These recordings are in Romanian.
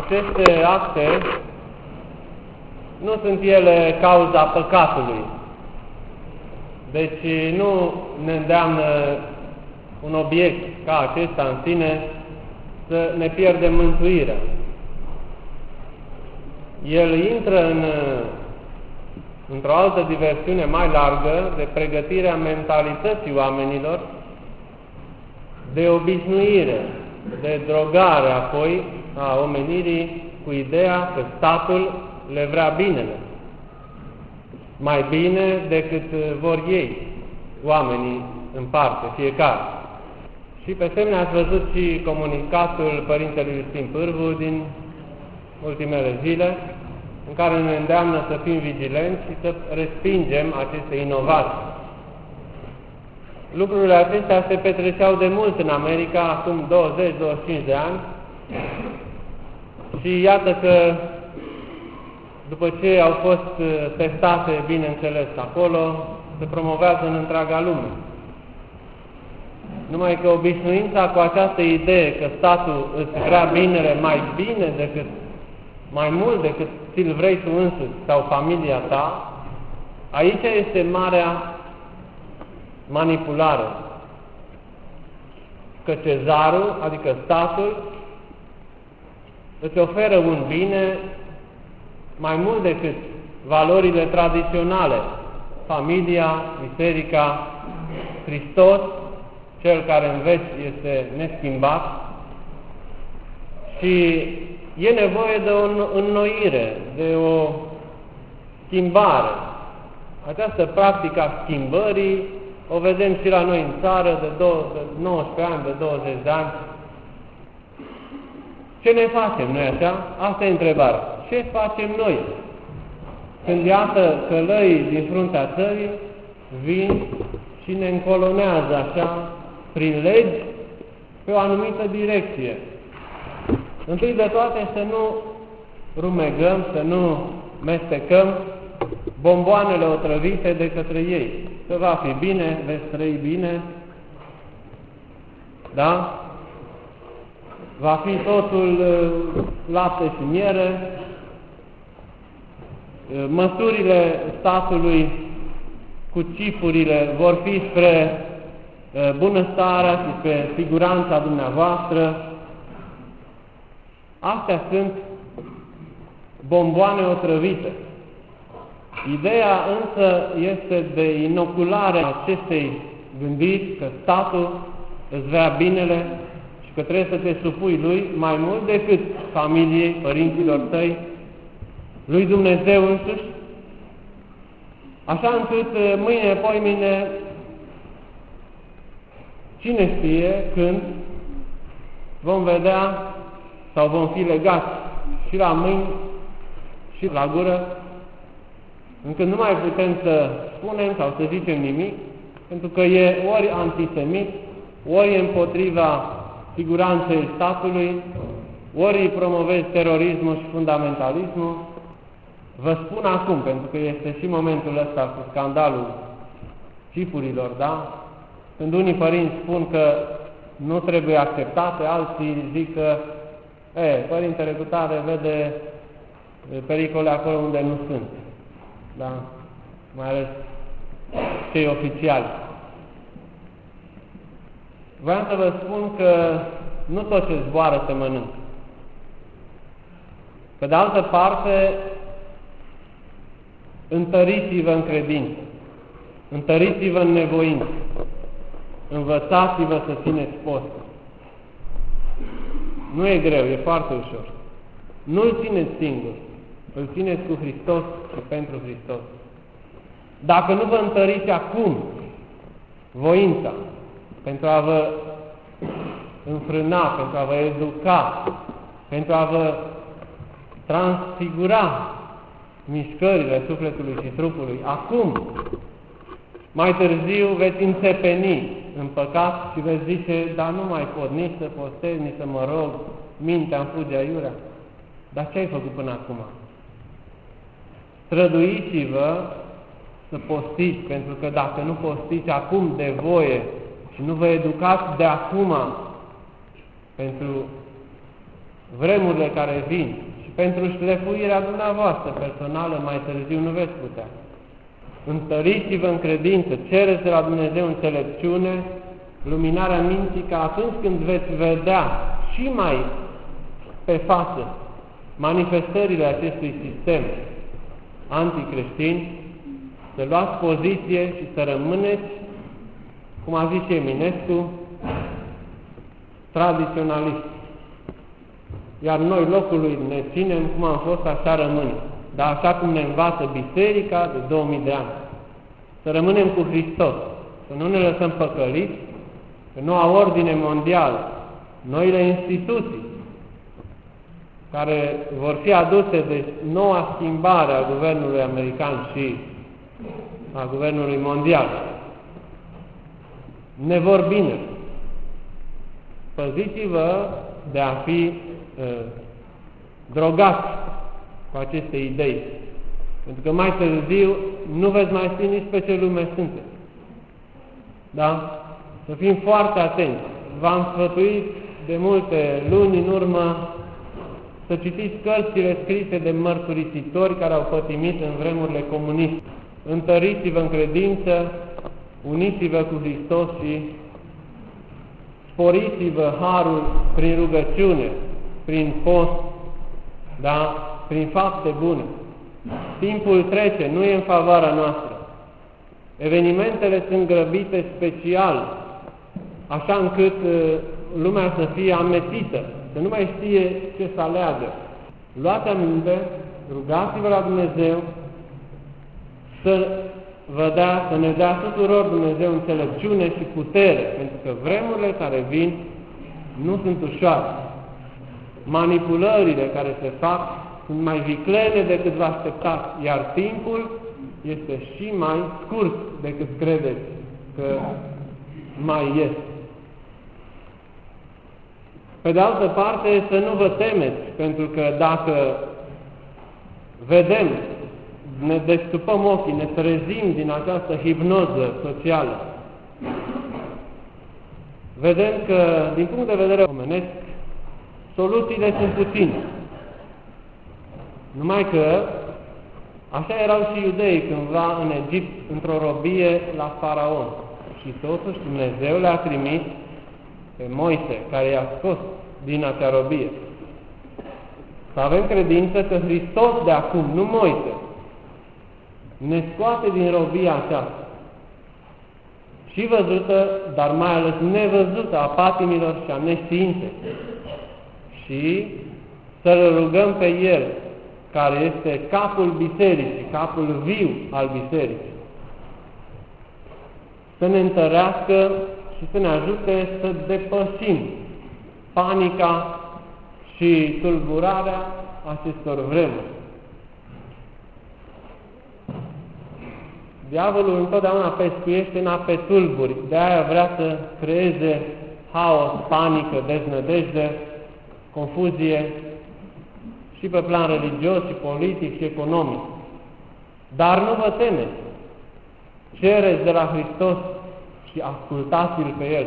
aceste acte nu sunt ele cauza păcatului. Deci nu ne îndeamnă un obiect ca acesta în sine să ne pierdem mântuirea. El intră în, într-o altă diversiune mai largă de pregătirea mentalității oamenilor, de obișnuire, de drogare apoi a omenirii cu ideea că statul le vrea binele. Mai bine decât vor ei, oamenii în parte, fiecare. Și pe semne ați văzut și comunicatul Părintelui Justin Pârvu din ultimele zile, în care ne îndeamnă să fim vigilenți și să respingem aceste inovații. Lucrurile acestea se petreceau de mult în America, acum 20-25 de ani, și iată că după ce au fost uh, testate, bineînțeles, acolo, se promovează în întreaga lume. Numai că obișnuința cu această idee că statul îți vrea binele mai bine decât, mai mult decât ți-l vrei tu însuți sau familia ta, aici este marea manipulare. Că cezarul, adică statul, îți oferă un bine mai mult decât valorile tradiționale, familia, biserica, Hristos, cel care în veci este neschimbat și e nevoie de o înnoire, de o schimbare. Această practică a schimbării o vedem și la noi în țară de, 19 ani, de 20 de ani. Ce ne facem noi așa? Asta e întrebarea. Ce facem noi? Când iată călăii din fruntea țării vin și ne încolonează așa prin legi pe o anumită direcție. Întâi de toate să nu rumegăm, să nu mestecăm bomboanele otrăvite de către ei. Că va fi bine, veți trăi bine, da? Va fi totul uh, lapte și miere, uh, măsurile statului cu cipurile vor fi spre uh, bunăstarea și spre siguranța dumneavoastră. Astea sunt bomboane otrăvite. Ideea însă este de inoculare a acestei gândiri că statul îți vrea binele și că trebuie să te supui lui mai mult decât familiei, părinților tăi, lui Dumnezeu însuși, așa încât uh, mâine, poimine, cine știe când vom vedea sau vom fi legați și la mâini și la gură încât nu mai putem să spunem sau să zicem nimic, pentru că e ori antisemit, ori împotriva siguranței statului, ori îi promovezi terorismul și fundamentalismul. Vă spun acum, pentru că este și momentul ăsta cu scandalul cipurilor, da? Când unii părinți spun că nu trebuie acceptate, alții zic că, e, părintele cu tare vede pericole acolo unde nu sunt da? mai ales cei oficiali. Vreau să vă spun că nu tot ce zboară se mănâncă. Pe de altă parte, întăriți-vă în credință, întăriți-vă în nevoință, învățați-vă să țineți post. Nu e greu, e foarte ușor. Nu-l țineți singur, îl țineți cu Hristos și pentru Hristos. Dacă nu vă întăriți acum voința pentru a vă înfrâna, pentru a vă educa, pentru a vă transfigura mișcările sufletului și trupului, acum, mai târziu veți înțepeni în păcat și veți zice, dar nu mai pot nici să postez, nici să mă rog, mintea îmi fuge aiurea. Dar ce ai făcut până acum? străduiți-vă să postiți, pentru că dacă nu postiți acum de voie și nu vă educați de acum pentru vremurile care vin și pentru șlefuirea dumneavoastră personală mai târziu nu veți putea. Întăriți-vă în credință, cereți de la Dumnezeu înțelepciune, luminarea minții, ca atunci când veți vedea și mai pe față manifestările acestui sistem anticreștin, să luați poziție și să rămâneți, cum a zis și Eminescu, tradiționaliști. Iar noi locului ne ținem cum am fost, așa rămânem. Dar așa cum ne învață Biserica de 2000 de ani. Să rămânem cu Hristos, să nu ne lăsăm păcăliți, că noua ordine mondială, noile instituții, care vor fi aduse de noua schimbare a guvernului american și a guvernului mondial, ne vor bine. Păziți-vă de a fi uh, drogați cu aceste idei. Pentru că mai târziu nu veți mai ști nici pe ce lume sunteți. Da? Să fim foarte atenți. V-am sfătuit de multe luni în urmă să citiți cărțile scrise de mărturisitori care au pătimit în vremurile comuniste. Întăriți-vă în credință, uniți-vă cu Hristos și sporiți-vă harul prin rugăciune, prin post, da? prin fapte bune. Timpul trece, nu e în favoarea noastră. Evenimentele sunt grăbite special, așa încât uh, lumea să fie ametită, să nu mai știe ce să aleagă. Luați aminte, rugați-vă la Dumnezeu să vă dea, să ne dea tuturor Dumnezeu înțelepciune și putere, pentru că vremurile care vin nu sunt ușoare. Manipulările care se fac sunt mai viclene decât vă așteptați, iar timpul este și mai scurt decât credeți că mai este. Pe de altă parte, să nu vă temeți, pentru că dacă vedem, ne destupăm ochii, ne trezim din această hipnoză socială, vedem că, din punct de vedere omenesc, soluțiile sunt puține. Numai că așa erau și iudeii cândva în Egipt, într-o robie la faraon. Și totuși Dumnezeu le-a trimis pe Moise, care i-a scos din acea robie. Să avem credință că Hristos de acum, nu Moise, ne scoate din robia aceasta și văzută, dar mai ales nevăzută a patimilor și a neștiinței. Și să-L rugăm pe El, care este capul bisericii, capul viu al bisericii, să ne întărească și să ne ajute să depășim panica și tulburarea acestor vremuri. Diavolul întotdeauna pescuiește în ape tulburi, de aia vrea să creeze haos, panică, deznădejde, confuzie și pe plan religios, și politic, și economic. Dar nu vă temeți. Cereți de la Hristos și ascultați-L pe El.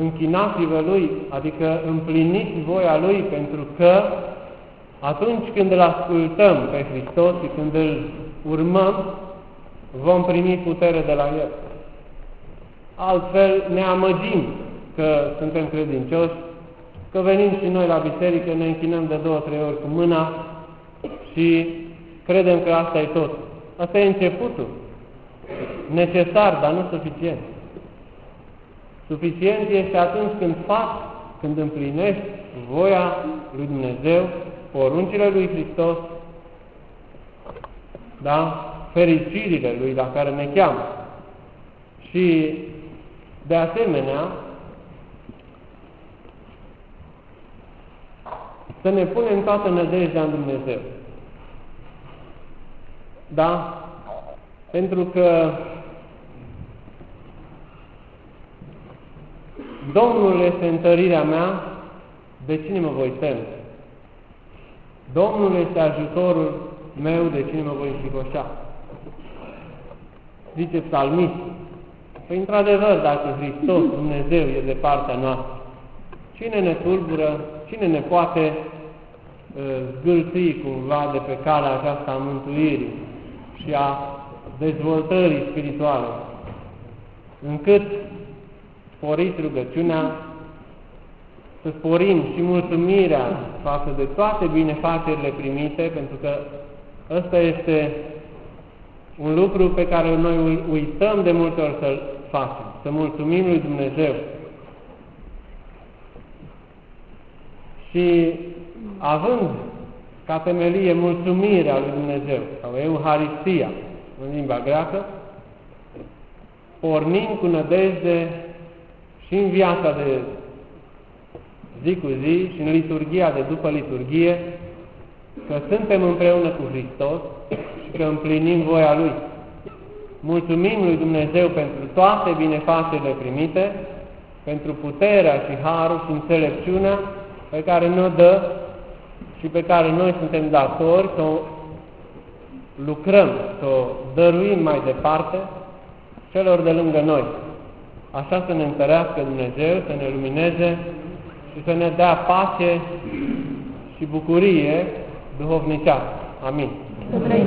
Închinați-vă Lui, adică împliniți voia Lui, pentru că atunci când îl ascultăm pe Hristos și când îl urmăm, vom primi putere de la El. Altfel ne amăgim că suntem credincioși, că venim și noi la biserică, ne închinăm de două, trei ori cu mâna și credem că asta e tot. Asta e începutul. Necesar, dar nu suficient. Suficient este atunci când faci, când împlinești voia lui Dumnezeu, poruncile lui Hristos, da? Fericirile lui la care ne cheamă. Și, de asemenea, să ne punem toată nădejdea în Dumnezeu. Da? Pentru că Domnul este întărirea mea, de cine mă voi teme? Domnul este ajutorul meu, de cine mă voi înfricoșa? Zice psalmist. Păi, într-adevăr, dacă Hristos, Dumnezeu, e de partea noastră, cine ne tulbură, cine ne poate uh, zgâlți cumva de pe calea aceasta a mântuirii și a dezvoltării spirituale, încât sporiți rugăciunea, să sporim și mulțumirea față de toate binefacerile primite, pentru că ăsta este un lucru pe care noi uităm de multe ori să-l facem, să mulțumim lui Dumnezeu. Și având ca temelie mulțumirea lui Dumnezeu, sau Euharistia, în limba greacă, pornim cu nădejde și în viața de zi cu zi și în liturgia de după liturgie, că suntem împreună cu Hristos și că împlinim voia Lui. Mulțumim lui Dumnezeu pentru toate binefacerile primite, pentru puterea și harul și înțelepciunea pe care ne-o dă și pe care noi suntem datori să o lucrăm, să o dăruim mai departe celor de lângă noi. Așa să ne întărească Dumnezeu, să ne lumineze și să ne dea pace și bucurie duchowny ciach. Amin. Dobrej